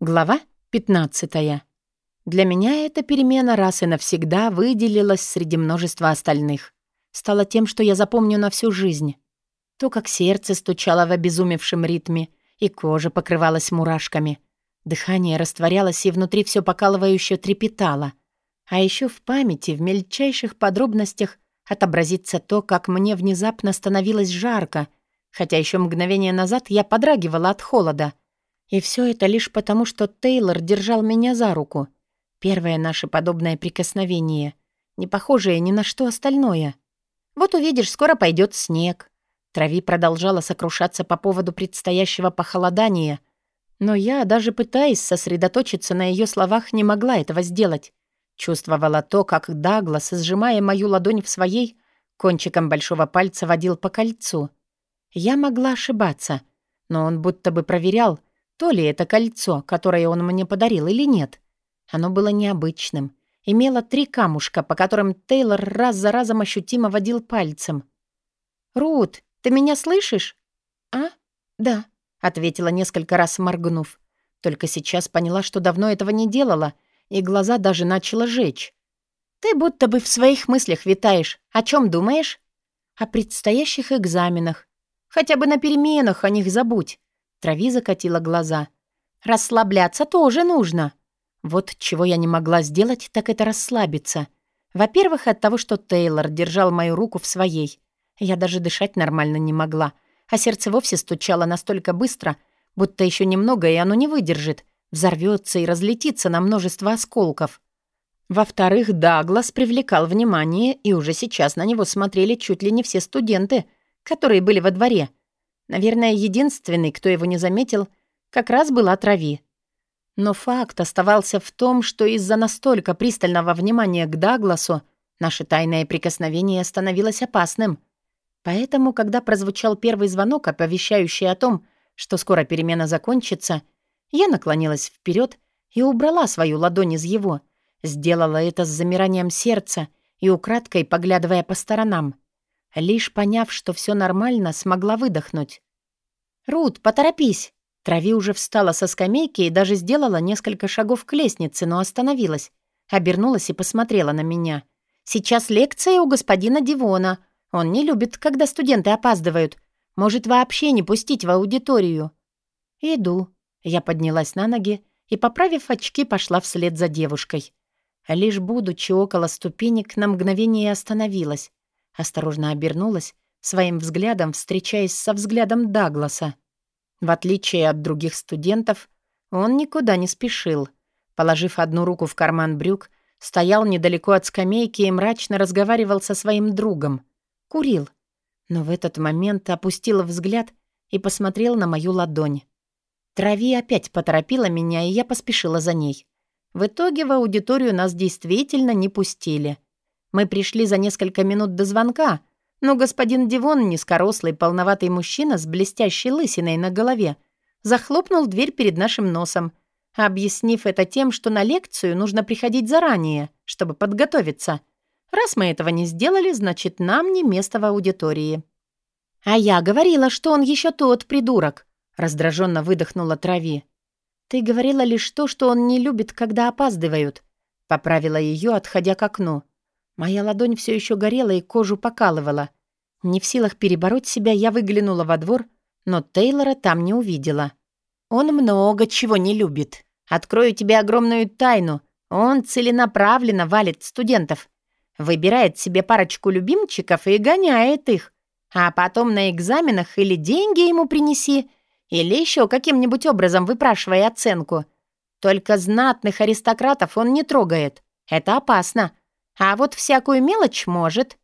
Глава 15. Для меня эта перемена раз и навсегда выделилась среди множества остальных. Стала тем, что я запомню на всю жизнь. То, как сердце стучало в обезумевшем ритме, и кожа покрывалась мурашками. Дыхание растворялось, и внутри все покалывающе трепетало. А еще в памяти, в мельчайших подробностях, отобразится то, как мне внезапно становилось жарко, хотя еще мгновение назад я подрагивала от холода — и все это лишь потому, что Тейлор держал меня за руку. Первое наше подобное прикосновение, не похожее ни на что остальное. Вот увидишь, скоро пойдет снег. Трави продолжала сокрушаться по поводу предстоящего похолодания, но я, даже пытаясь сосредоточиться на ее словах, не могла этого сделать. Чувствовала то, как Даглас, сжимая мою ладонь в своей, кончиком большого пальца водил по кольцу. Я могла ошибаться, но он будто бы проверял, то ли это кольцо, которое он мне подарил, или нет. Оно было необычным. Имело три камушка, по которым Тейлор раз за разом ощутимо водил пальцем. «Рут, ты меня слышишь?» «А? Да», — ответила несколько раз, моргнув. Только сейчас поняла, что давно этого не делала, и глаза даже начала жечь. «Ты будто бы в своих мыслях витаешь. О чем думаешь?» «О предстоящих экзаменах. Хотя бы на переменах о них забудь. Трави закатила глаза. «Расслабляться тоже нужно». Вот чего я не могла сделать, так это расслабиться. Во-первых, от того, что Тейлор держал мою руку в своей. Я даже дышать нормально не могла, а сердце вовсе стучало настолько быстро, будто еще немного, и оно не выдержит, взорвется и разлетится на множество осколков. Во-вторых, Даглас привлекал внимание, и уже сейчас на него смотрели чуть ли не все студенты, которые были во дворе — Наверное, единственный, кто его не заметил, как раз была Трави. Но факт оставался в том, что из-за настолько пристального внимания к Дагласу наше тайное прикосновение становилось опасным. Поэтому, когда прозвучал первый звонок, оповещающий о том, что скоро перемена закончится, я наклонилась вперед и убрала свою ладонь из его, сделала это с замиранием сердца и украдкой поглядывая по сторонам. Лишь поняв, что все нормально, смогла выдохнуть. «Рут, поторопись!» Трави уже встала со скамейки и даже сделала несколько шагов к лестнице, но остановилась. Обернулась и посмотрела на меня. «Сейчас лекция у господина Дивона. Он не любит, когда студенты опаздывают. Может, вообще не пустить в аудиторию». «Иду». Я поднялась на ноги и, поправив очки, пошла вслед за девушкой. Лишь будучи около ступенек, на мгновение остановилась. Осторожно обернулась, своим взглядом встречаясь со взглядом Дагласа. В отличие от других студентов, он никуда не спешил. Положив одну руку в карман брюк, стоял недалеко от скамейки и мрачно разговаривал со своим другом. Курил. Но в этот момент опустил взгляд и посмотрел на мою ладонь. Трави опять поторопила меня, и я поспешила за ней. В итоге в аудиторию нас действительно не пустили — мы пришли за несколько минут до звонка, но господин Дивон, низкорослый полноватый мужчина с блестящей лысиной на голове, захлопнул дверь перед нашим носом, объяснив это тем, что на лекцию нужно приходить заранее, чтобы подготовиться. Раз мы этого не сделали, значит, нам не место в аудитории. «А я говорила, что он еще тот придурок», — раздраженно выдохнула Трави. «Ты говорила лишь то, что он не любит, когда опаздывают», — поправила ее, отходя к окну. Моя ладонь все еще горела и кожу покалывала. Не в силах перебороть себя, я выглянула во двор, но Тейлора там не увидела. Он много чего не любит. Открою тебе огромную тайну. Он целенаправленно валит студентов. Выбирает себе парочку любимчиков и гоняет их. А потом на экзаменах или деньги ему принеси, или еще каким-нибудь образом выпрашивая оценку. Только знатных аристократов он не трогает. Это опасно. А вот всякую мелочь может».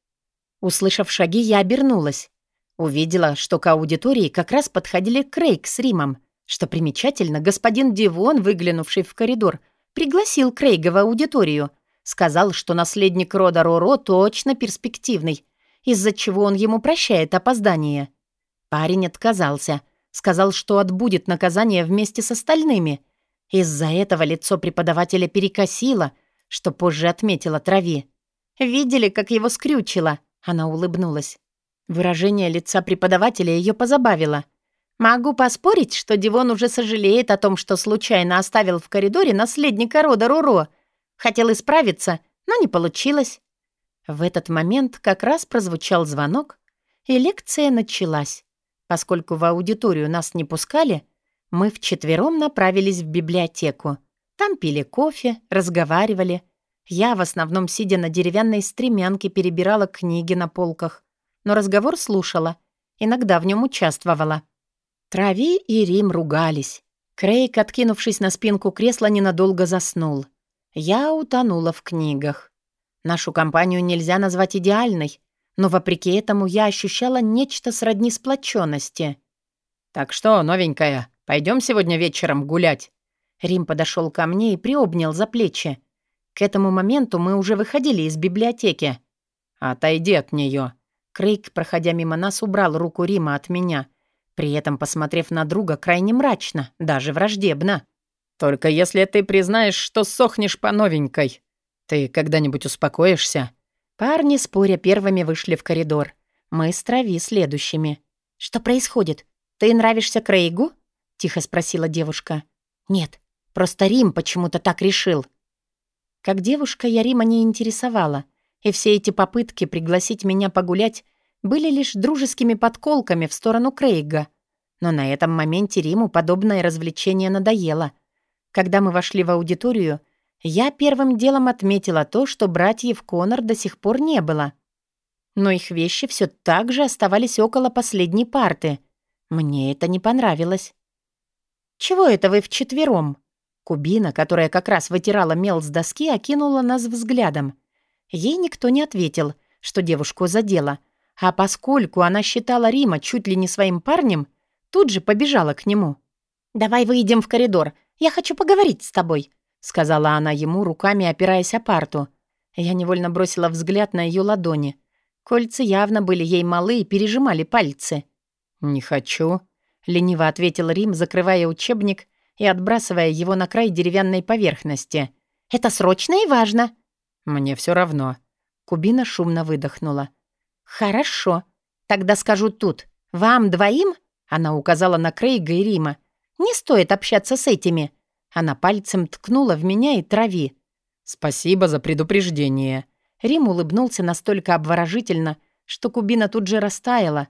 Услышав шаги, я обернулась. Увидела, что к аудитории как раз подходили Крейг с Римом. Что примечательно, господин Дивон, выглянувший в коридор, пригласил Крейга в аудиторию. Сказал, что наследник рода Роро точно перспективный, из-за чего он ему прощает опоздание. Парень отказался. Сказал, что отбудет наказание вместе с остальными. Из-за этого лицо преподавателя перекосило — что позже отметила Трави. «Видели, как его скрючило?» Она улыбнулась. Выражение лица преподавателя ее позабавило. Могу поспорить, что Дивон уже сожалеет о том, что случайно оставил в коридоре наследника рода Руро. Хотел исправиться, но не получилось. В этот момент как раз прозвучал звонок, и лекция началась. Поскольку в аудиторию нас не пускали, мы вчетвером направились в библиотеку. Там пили кофе, разговаривали. Я, в основном сидя на деревянной стремянке, перебирала книги на полках, но разговор слушала, иногда в нем участвовала. Трави и Рим ругались. Крейг, откинувшись на спинку кресла, ненадолго заснул. Я утонула в книгах. Нашу компанию нельзя назвать идеальной, но вопреки этому я ощущала нечто сродни сплоченности. «Так что, новенькая, пойдем сегодня вечером гулять?» Рим подошел ко мне и приобнял за плечи. К этому моменту мы уже выходили из библиотеки. «Отойди от нее. Крейг, проходя мимо нас, убрал руку Рима от меня, при этом посмотрев на друга крайне мрачно, даже враждебно. «Только если ты признаешь, что сохнешь по новенькой, ты когда-нибудь успокоишься?» Парни, споря, первыми вышли в коридор. Мы с Трави следующими. «Что происходит? Ты нравишься Крейгу?» — тихо спросила девушка. «Нет, просто Рим почему-то так решил». Как девушка я Рима не интересовала, и все эти попытки пригласить меня погулять были лишь дружескими подколками в сторону Крейга. Но на этом моменте Риму подобное развлечение надоело. Когда мы вошли в аудиторию — я первым делом отметила то, что братьев Конор до сих пор не было. Но их вещи все так же оставались около последней парты. Мне это не понравилось. «Чего это вы вчетвером?» Кубина, которая как раз вытирала мел с доски, окинула нас взглядом. Ей никто не ответил, что девушку задело, а поскольку она считала Рима чуть ли не своим парнем, тут же побежала к нему. «Давай выйдем в коридор. Я хочу поговорить с тобой сказала она ему, руками опираясь о парту. Я невольно бросила взгляд на ее ладони. Кольца явно были ей малы и пережимали пальцы. «Не хочу», — лениво ответил Рим, закрывая учебник и отбрасывая его на край деревянной поверхности. «Это срочно и важно». «Мне все равно». Кубина шумно выдохнула. «Хорошо. Тогда скажу тут. Вам двоим...» Она указала на Крейга и Рима. «Не стоит общаться с этими. Она пальцем ткнула в меня и трави. «Спасибо за предупреждение». Рим улыбнулся настолько обворожительно, что кубина тут же растаяла.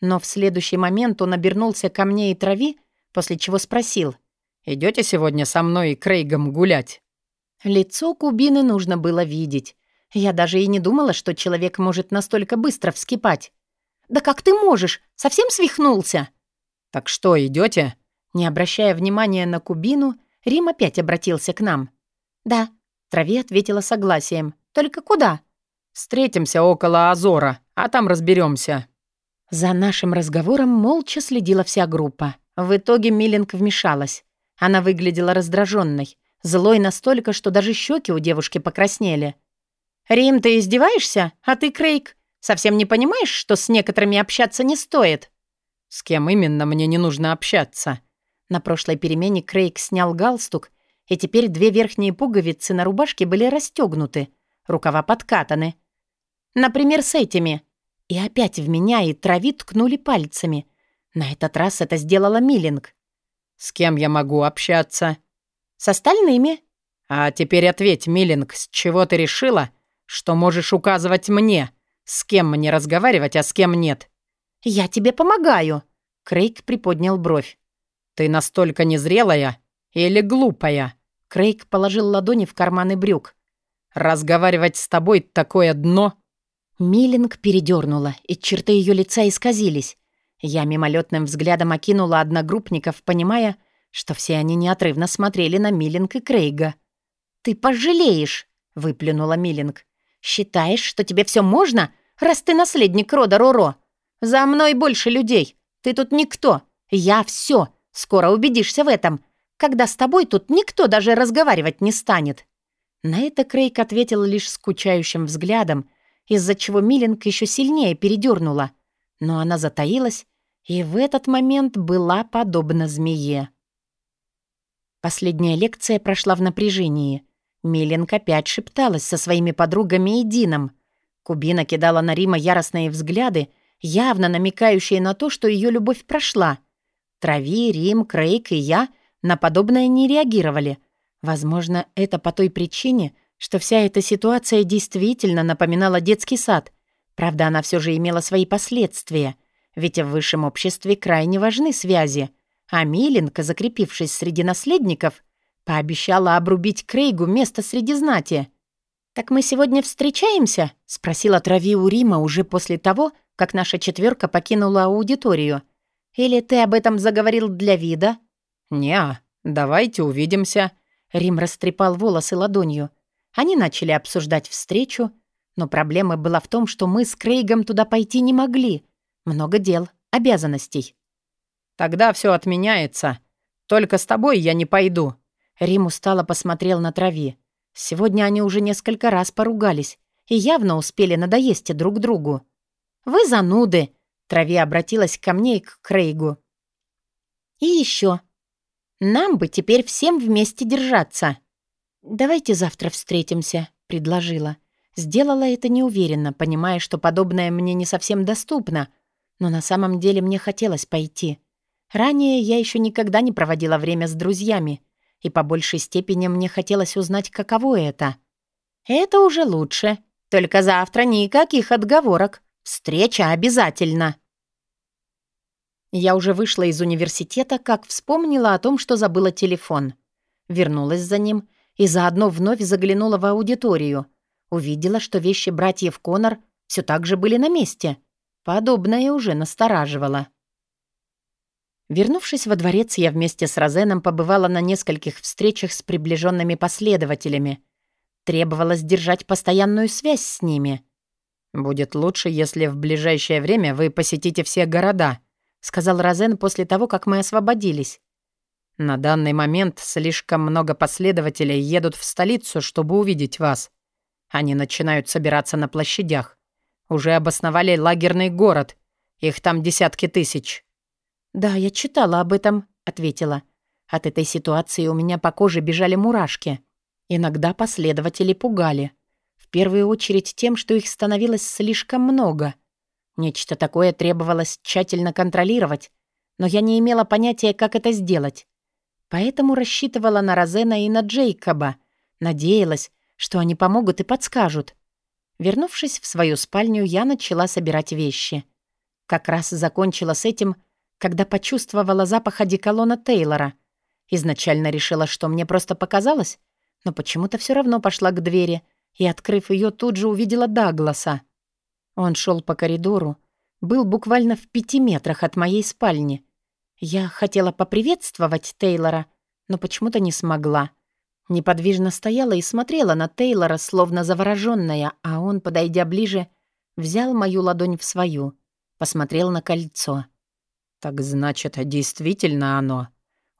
Но в следующий момент он обернулся ко мне и трави, после чего спросил. «Идете сегодня со мной и Крейгом гулять?» Лицо кубины нужно было видеть. Я даже и не думала, что человек может настолько быстро вскипать. «Да как ты можешь? Совсем свихнулся?» «Так что, идете? Не обращая внимания на кубину, Рим опять обратился к нам. «Да», — Трави ответила согласием. «Только куда?» «Встретимся около Азора, а там разберемся. За нашим разговором молча следила вся группа. В итоге Миллинг вмешалась. Она выглядела раздраженной, злой настолько, что даже щеки у девушки покраснели. «Рим, ты издеваешься? А ты, Крейг, совсем не понимаешь, что с некоторыми общаться не стоит?» «С кем именно мне не нужно общаться?» На прошлой перемене Крейг снял галстук, и теперь две верхние пуговицы на рубашке были расстегнуты, рукава подкатаны. Например, с этими. И опять в меня и трави ткнули пальцами. На этот раз это сделала Миллинг. «С кем я могу общаться?» «С остальными». «А теперь ответь, Миллинг, с чего ты решила, что можешь указывать мне, с кем мне разговаривать, а с кем нет?» «Я тебе помогаю», — Крейг приподнял бровь. «Ты настолько незрелая или глупая?» Крейг положил ладони в карманы брюк. «Разговаривать с тобой такое дно!» Миллинг передернула, и черты ее лица исказились. Я мимолетным взглядом окинула одногруппников, понимая, что все они неотрывно смотрели на Миллинг и Крейга. «Ты пожалеешь!» — выплюнула Миллинг. «Считаешь, что тебе все можно, раз ты наследник рода Роро? За мной больше людей. Ты тут никто. Я все. Скоро убедишься в этом, когда с тобой тут никто даже разговаривать не станет». На это Крейг ответил лишь скучающим взглядом, из-за чего Миллинг еще сильнее передернула. Но она затаилась и в этот момент была подобна змее. Последняя лекция прошла в напряжении. Миллинг опять шепталась со своими подругами и Дином. Кубина кидала на Рима яростные взгляды, явно намекающие на то, что ее любовь прошла — Трави, Рим, Крейг и я на подобное не реагировали. Возможно, это по той причине, что вся эта ситуация действительно напоминала детский сад. Правда, она все же имела свои последствия, ведь в высшем обществе крайне важны связи. А Миленко, закрепившись среди наследников, пообещала обрубить Крейгу место среди знати. «Так мы сегодня встречаемся?» — спросила Трави у Рима уже после того, как наша четверка покинула аудиторию. «Или ты об этом заговорил для вида?» «Не, давайте увидимся». Рим растрепал волосы ладонью. Они начали обсуждать встречу, но проблема была в том, что мы с Крейгом туда пойти не могли. Много дел, обязанностей. «Тогда все отменяется. Только с тобой я не пойду». Рим устало посмотрел на Трави. Сегодня они уже несколько раз поругались и явно успели надоесть друг другу. «Вы зануды!» — Трави обратилась ко мне и к Крейгу. «И еще. Нам бы теперь всем вместе держаться». «Давайте завтра встретимся», — предложила. Сделала это неуверенно, понимая, что подобное мне не совсем доступно, но на самом деле мне хотелось пойти. Ранее я еще никогда не проводила время с друзьями, и по большей степени мне хотелось узнать, каково это. Это уже лучше. Только завтра никаких отговорок. Встреча обязательно. Я уже вышла из университета, как вспомнила о том, что забыла телефон. Вернулась за ним и заодно вновь заглянула в аудиторию. Увидела, что вещи братьев Конор все так же были на месте. Подобное уже настораживало. Вернувшись во дворец, я вместе с Розеном побывала на нескольких встречах с приближенными последователями. Требовалось держать постоянную связь с ними. «Будет лучше, если в ближайшее время вы посетите все города», сказал Розен после того, как мы освободились. «На данный момент слишком много последователей едут в столицу, чтобы увидеть вас. Они начинают собираться на площадях. Уже обосновали лагерный город. Их там десятки тысяч». «Да, я читала об этом», — ответила. От этой ситуации у меня по коже бежали мурашки. Иногда последователи пугали. В первую очередь тем, что их становилось слишком много. Нечто такое требовалось тщательно контролировать, но я не имела понятия, как это сделать. Поэтому рассчитывала на Розена и на Джейкоба. Надеялась, что они помогут и подскажут. Вернувшись в свою спальню, я начала собирать вещи. Как раз закончила с этим, когда почувствовала запах одеколона Тейлора. Изначально решила, что мне просто показалось, но почему-то все равно пошла к двери и, открыв ее, тут же увидела Дагласа. Он шел по коридору, был буквально в пяти метрах от моей спальни. Я хотела поприветствовать Тейлора, но почему-то не смогла. Неподвижно стояла и смотрела на Тейлора, словно заворожённая, а он, подойдя ближе, взял мою ладонь в свою, посмотрел на кольцо — «Так значит, действительно оно».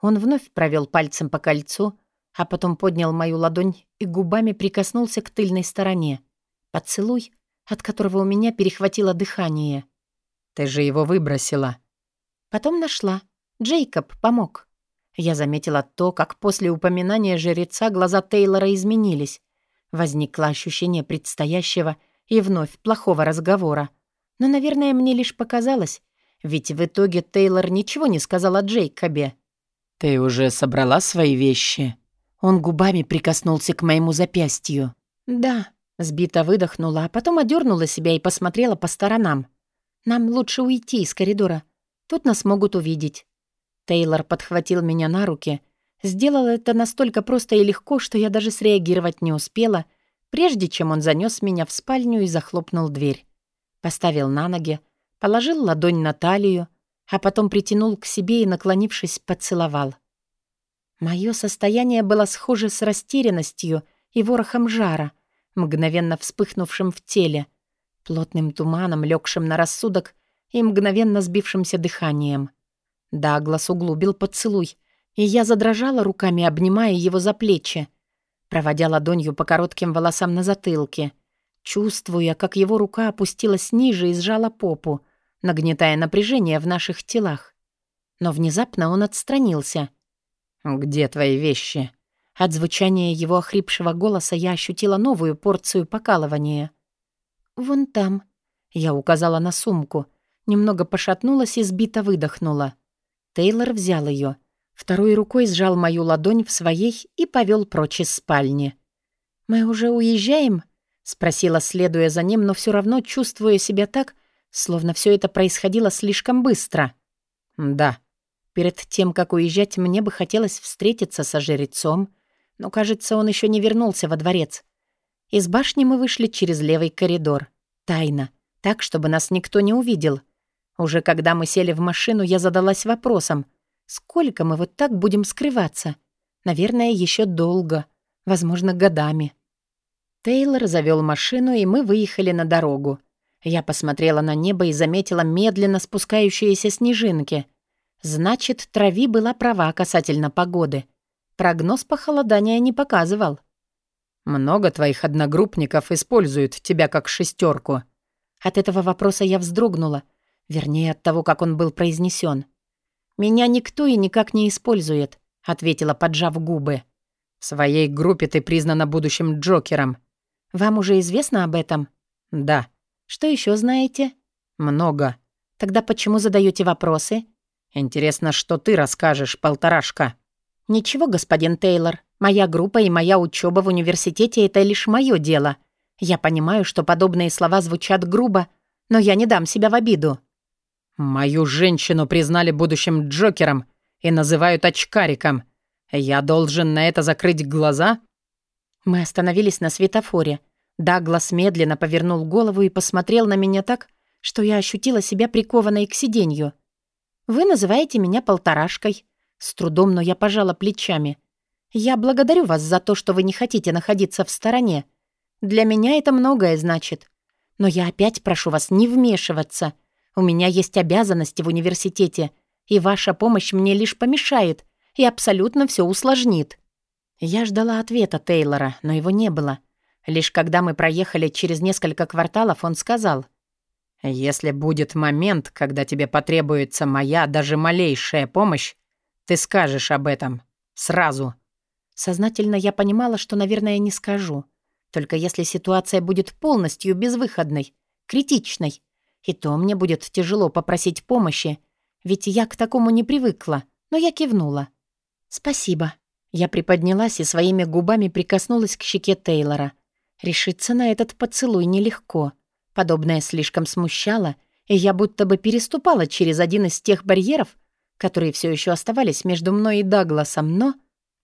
Он вновь провел пальцем по кольцу, а потом поднял мою ладонь и губами прикоснулся к тыльной стороне. Поцелуй, от которого у меня перехватило дыхание. «Ты же его выбросила». Потом нашла. Джейкоб помог. Я заметила то, как после упоминания жреца глаза Тейлора изменились. Возникло ощущение предстоящего и вновь плохого разговора. Но, наверное, мне лишь показалось, ведь в итоге Тейлор ничего не сказал о Джейкобе. «Ты уже собрала свои вещи?» Он губами прикоснулся к моему запястью. «Да», — сбито выдохнула, а потом одернула себя и посмотрела по сторонам. «Нам лучше уйти из коридора. Тут нас могут увидеть». Тейлор подхватил меня на руки. Сделал это настолько просто и легко, что я даже среагировать не успела, прежде чем он занес меня в спальню и захлопнул дверь. Поставил на ноги, положил ладонь на талию, а потом притянул к себе и, наклонившись, поцеловал. Мое состояние было схоже с растерянностью и ворохом жара, мгновенно вспыхнувшим в теле, плотным туманом, легшим на рассудок и мгновенно сбившимся дыханием. Даглас углубил поцелуй, и я задрожала руками, обнимая его за плечи, проводя ладонью по коротким волосам на затылке, чувствуя, как его рука опустилась ниже и сжала попу, нагнетая напряжение в наших телах. Но внезапно он отстранился. «Где твои вещи?» От звучания его охрипшего голоса я ощутила новую порцию покалывания. «Вон там». Я указала на сумку. Немного пошатнулась и сбито выдохнула. Тейлор взял ее. Второй рукой сжал мою ладонь в своей и повел прочь из спальни. «Мы уже уезжаем?» — спросила, следуя за ним, но все равно чувствуя себя так, словно все это происходило слишком быстро. «Да», Перед тем, как уезжать, мне бы хотелось встретиться со жрецом, но, кажется, он еще не вернулся во дворец. Из башни мы вышли через левый коридор. Тайно. Так, чтобы нас никто не увидел. Уже когда мы сели в машину, я задалась вопросом. Сколько мы вот так будем скрываться? Наверное, еще долго. Возможно, годами. Тейлор завел машину, и мы выехали на дорогу. Я посмотрела на небо и заметила медленно спускающиеся снежинки — Значит, Трави была права касательно погоды. Прогноз похолодания не показывал. «Много твоих одногруппников используют тебя как шестерку. От этого вопроса я вздрогнула. Вернее, от того, как он был произнесен. «Меня никто и никак не использует», — ответила, поджав губы. «В своей группе ты признана будущим Джокером». «Вам уже известно об этом?» «Да». «Что еще знаете?» «Много». «Тогда почему задаете вопросы?» «Интересно, что ты расскажешь, полторашка?» «Ничего, господин Тейлор. Моя группа и моя учеба в университете — это лишь мое дело. Я понимаю, что подобные слова звучат грубо, но я не дам себя в обиду». «Мою женщину признали будущим Джокером и называют очкариком. Я должен на это закрыть глаза?» Мы остановились на светофоре. Даглас медленно повернул голову и посмотрел на меня так, что я ощутила себя прикованной к сиденью. Вы называете меня полторашкой. С трудом, но я пожала плечами. Я благодарю вас за то, что вы не хотите находиться в стороне. Для меня это многое значит. Но я опять прошу вас не вмешиваться. У меня есть обязанности в университете, и ваша помощь мне лишь помешает и абсолютно все усложнит. Я ждала ответа Тейлора, но его не было. Лишь когда мы проехали через несколько кварталов, он сказал — если будет момент, когда тебе потребуется моя даже малейшая помощь, ты скажешь об этом. Сразу. Сознательно я понимала, что, наверное, не скажу. Только если ситуация будет полностью безвыходной, критичной, и то мне будет тяжело попросить помощи, ведь я к такому не привыкла, но я кивнула. «Спасибо». Я приподнялась и своими губами прикоснулась к щеке Тейлора. Решиться на этот поцелуй нелегко — Подобное слишком смущало, и я будто бы переступала через один из тех барьеров, которые все еще оставались между мной и Дагласом, но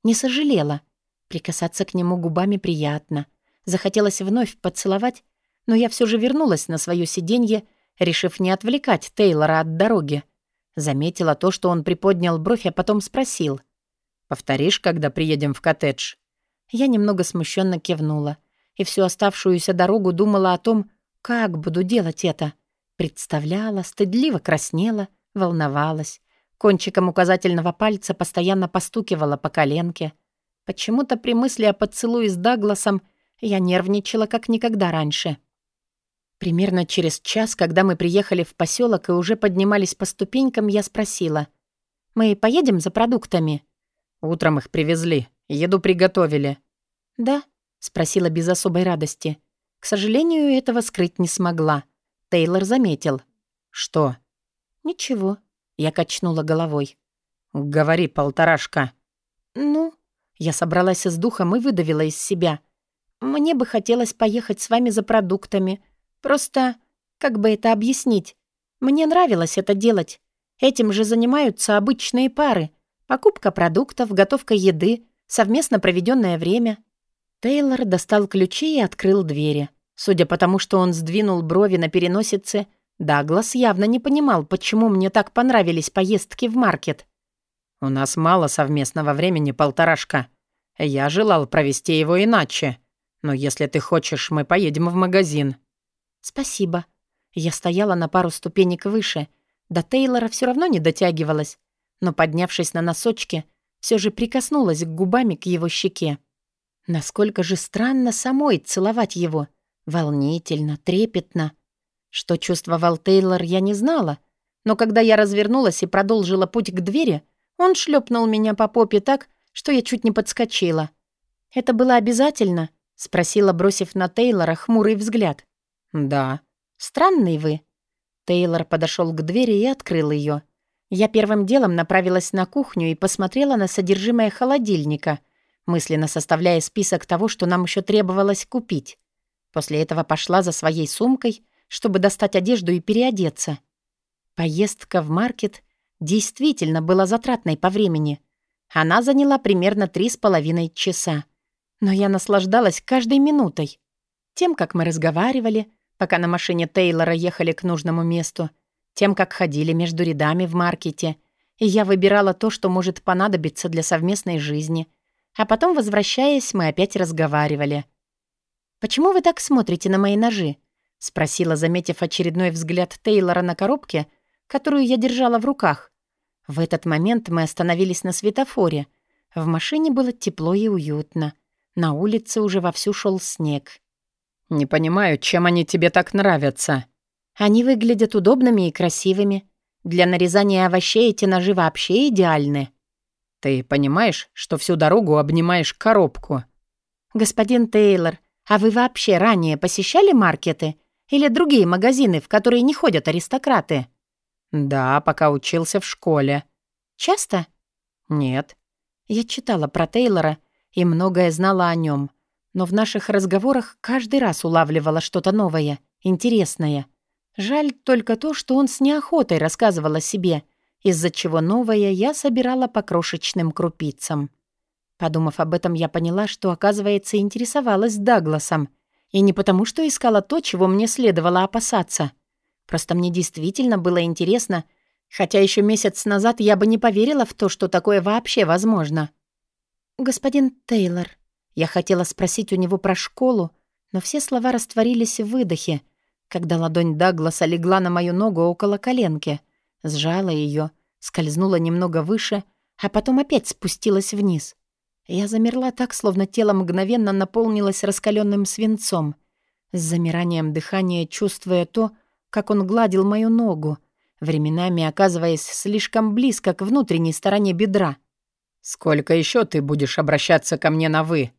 не сожалела. Прикасаться к нему губами приятно. Захотелось вновь поцеловать, но я все же вернулась на свое сиденье, решив не отвлекать Тейлора от дороги. Заметила то, что он приподнял бровь, а потом спросил. «Повторишь, когда приедем в коттедж?» Я немного смущенно кивнула и всю оставшуюся дорогу думала о том, как буду делать это? Представляла, стыдливо краснела, волновалась. Кончиком указательного пальца постоянно постукивала по коленке. Почему-то при мысли о поцелуе с Дагласом я нервничала как никогда раньше. Примерно через час, когда мы приехали в поселок и уже поднимались по ступенькам, я спросила. «Мы поедем за продуктами?» «Утром их привезли. Еду приготовили». «Да?» — спросила без особой радости. К сожалению, этого скрыть не смогла. Тейлор заметил. «Что?» «Ничего», — я качнула головой. «Говори, полторашка». «Ну?» Я собралась с духом и выдавила из себя. «Мне бы хотелось поехать с вами за продуктами. Просто, как бы это объяснить? Мне нравилось это делать. Этим же занимаются обычные пары. Покупка продуктов, готовка еды, совместно проведенное время. Тейлор достал ключи и открыл двери. Судя по тому, что он сдвинул брови на переносице, Даглас явно не понимал, почему мне так понравились поездки в маркет. «У нас мало совместного времени, полторашка. Я желал провести его иначе. Но если ты хочешь, мы поедем в магазин». «Спасибо». Я стояла на пару ступенек выше. До Тейлора все равно не дотягивалась, но, поднявшись на носочки, все же прикоснулась губами к его щеке. Насколько же странно самой целовать его. Волнительно, трепетно. Что чувствовал Тейлор, я не знала. Но когда я развернулась и продолжила путь к двери, он шлепнул меня по попе так, что я чуть не подскочила. «Это было обязательно?» — спросила, бросив на Тейлора хмурый взгляд. «Да». «Странный вы». Тейлор подошел к двери и открыл ее. Я первым делом направилась на кухню и посмотрела на содержимое холодильника, мысленно составляя список того, что нам еще требовалось купить. После этого пошла за своей сумкой, чтобы достать одежду и переодеться. Поездка в маркет действительно была затратной по времени. Она заняла примерно три с половиной часа. Но я наслаждалась каждой минутой. Тем, как мы разговаривали, пока на машине Тейлора ехали к нужному месту — тем, как ходили между рядами в маркете, и я выбирала то, что может понадобиться для совместной жизни. А потом, возвращаясь, мы опять разговаривали. «Почему вы так смотрите на мои ножи?» — спросила, заметив очередной взгляд Тейлора на коробке, которую я держала в руках. В этот момент мы остановились на светофоре. В машине было тепло и уютно. На улице уже вовсю шел снег. «Не понимаю, чем они тебе так нравятся?» Они выглядят удобными и красивыми. Для нарезания овощей эти ножи вообще идеальны. Ты понимаешь, что всю дорогу обнимаешь коробку? Господин Тейлор, а вы вообще ранее посещали маркеты или другие магазины, в которые не ходят аристократы? Да, пока учился в школе. Часто? Нет. Я читала про Тейлора и многое знала о нем, но в наших разговорах каждый раз улавливала что-то новое, интересное. Жаль только то, что он с неохотой рассказывал о себе, из-за чего новое я собирала по крошечным крупицам. Подумав об этом, я поняла, что, оказывается, интересовалась Дагласом. И не потому, что искала то, чего мне следовало опасаться. Просто мне действительно было интересно, хотя еще месяц назад я бы не поверила в то, что такое вообще возможно. «Господин Тейлор», я хотела спросить у него про школу, но все слова растворились в выдохе — когда ладонь Дагласа легла на мою ногу около коленки, сжала ее, скользнула немного выше, а потом опять спустилась вниз. Я замерла так, словно тело мгновенно наполнилось раскаленным свинцом, с замиранием дыхания чувствуя то, как он гладил мою ногу, временами оказываясь слишком близко к внутренней стороне бедра. «Сколько еще ты будешь обращаться ко мне на «вы»?»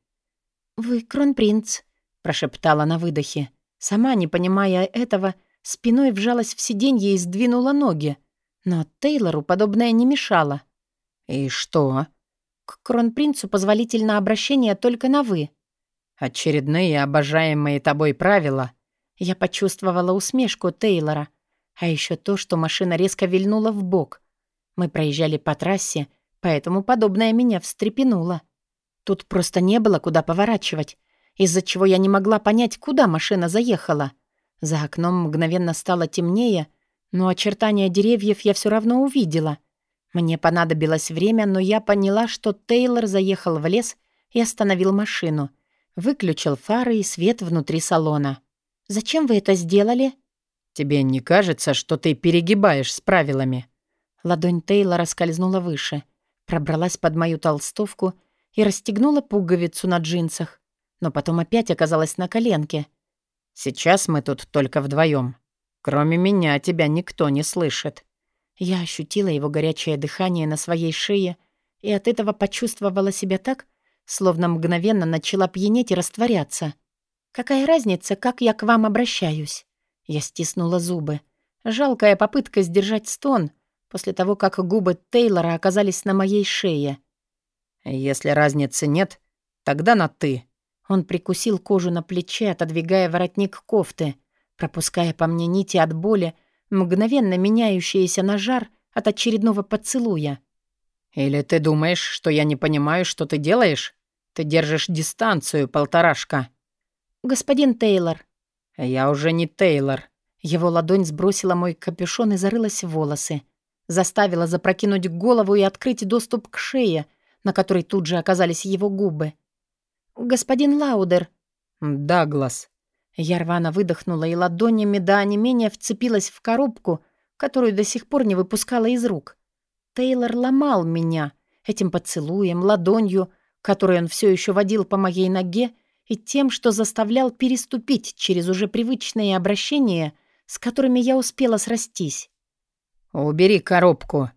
«Вы кронпринц», — прошептала на выдохе. Сама, не понимая этого, спиной вжалась в сиденье и сдвинула ноги. Но Тейлору подобное не мешало. «И что?» «К кронпринцу позволительно обращение только на «вы». «Очередные обожаемые тобой правила». Я почувствовала усмешку Тейлора. А еще то, что машина резко вильнула в бок. Мы проезжали по трассе, поэтому подобное меня встрепенуло. Тут просто не было куда поворачивать из-за чего я не могла понять, куда машина заехала. За окном мгновенно стало темнее, но очертания деревьев я все равно увидела. Мне понадобилось время, но я поняла, что Тейлор заехал в лес и остановил машину. Выключил фары и свет внутри салона. «Зачем вы это сделали?» «Тебе не кажется, что ты перегибаешь с правилами?» Ладонь Тейлора скользнула выше, пробралась под мою толстовку и расстегнула пуговицу на джинсах но потом опять оказалась на коленке. «Сейчас мы тут только вдвоем. Кроме меня тебя никто не слышит». Я ощутила его горячее дыхание на своей шее и от этого почувствовала себя так, словно мгновенно начала пьянеть и растворяться. «Какая разница, как я к вам обращаюсь?» Я стиснула зубы. Жалкая попытка сдержать стон после того, как губы Тейлора оказались на моей шее. «Если разницы нет, тогда на «ты». Он прикусил кожу на плече, отодвигая воротник кофты, пропуская по мне нити от боли, мгновенно меняющиеся на жар от очередного поцелуя. «Или ты думаешь, что я не понимаю, что ты делаешь? Ты держишь дистанцию, полторашка». «Господин Тейлор». «Я уже не Тейлор». Его ладонь сбросила мой капюшон и зарылась в волосы. Заставила запрокинуть голову и открыть доступ к шее, на которой тут же оказались его губы. «Господин Лаудер». «Даглас». Я рвано выдохнула и ладонями до онемения вцепилась в коробку, которую до сих пор не выпускала из рук. Тейлор ломал меня этим поцелуем, ладонью, которой он все еще водил по моей ноге, и тем, что заставлял переступить через уже привычные обращения, с которыми я успела срастись. «Убери коробку».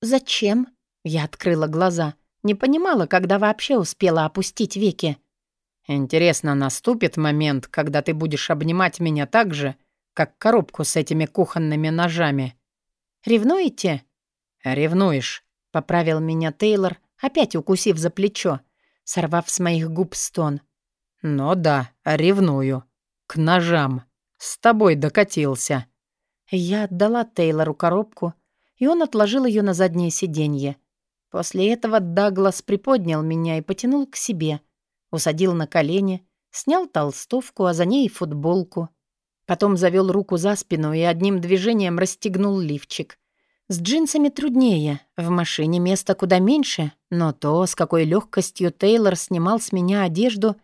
«Зачем?» Я открыла глаза. Не понимала, когда вообще успела опустить веки. Интересно, наступит момент, когда ты будешь обнимать меня так же, как коробку с этими кухонными ножами. Ревнуете? «Ревнуешь», — поправил меня Тейлор, опять укусив за плечо, сорвав с моих губ стон. «Но да, ревную. К ножам. С тобой докатился». Я отдала Тейлору коробку, и он отложил ее на заднее сиденье. После этого Даглас приподнял меня и потянул к себе, усадил на колени, снял толстовку, а за ней футболку. Потом завел руку за спину и одним движением расстегнул лифчик. С джинсами труднее, в машине места куда меньше, но то, с какой легкостью Тейлор снимал с меня одежду,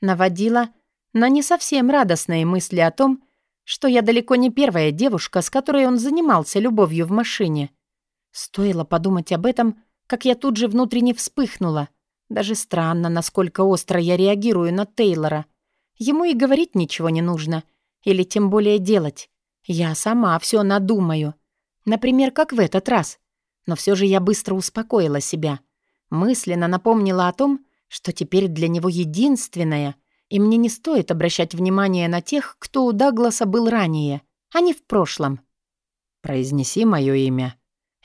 наводило на не совсем радостные мысли о том, что я далеко не первая девушка, с которой он занимался любовью в машине. Стоило подумать об этом, как я тут же внутренне вспыхнула. Даже странно, насколько остро я реагирую на Тейлора. Ему и говорить ничего не нужно. Или тем более делать. Я сама все надумаю. Например, как в этот раз. Но все же я быстро успокоила себя. Мысленно напомнила о том, что теперь для него единственное, и мне не стоит обращать внимание на тех, кто у Дагласа был ранее, а не в прошлом. «Произнеси мое имя»,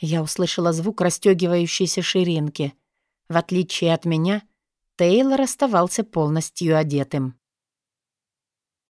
я услышала звук расстегивающейся ширинки. В отличие от меня, Тейлор оставался полностью одетым.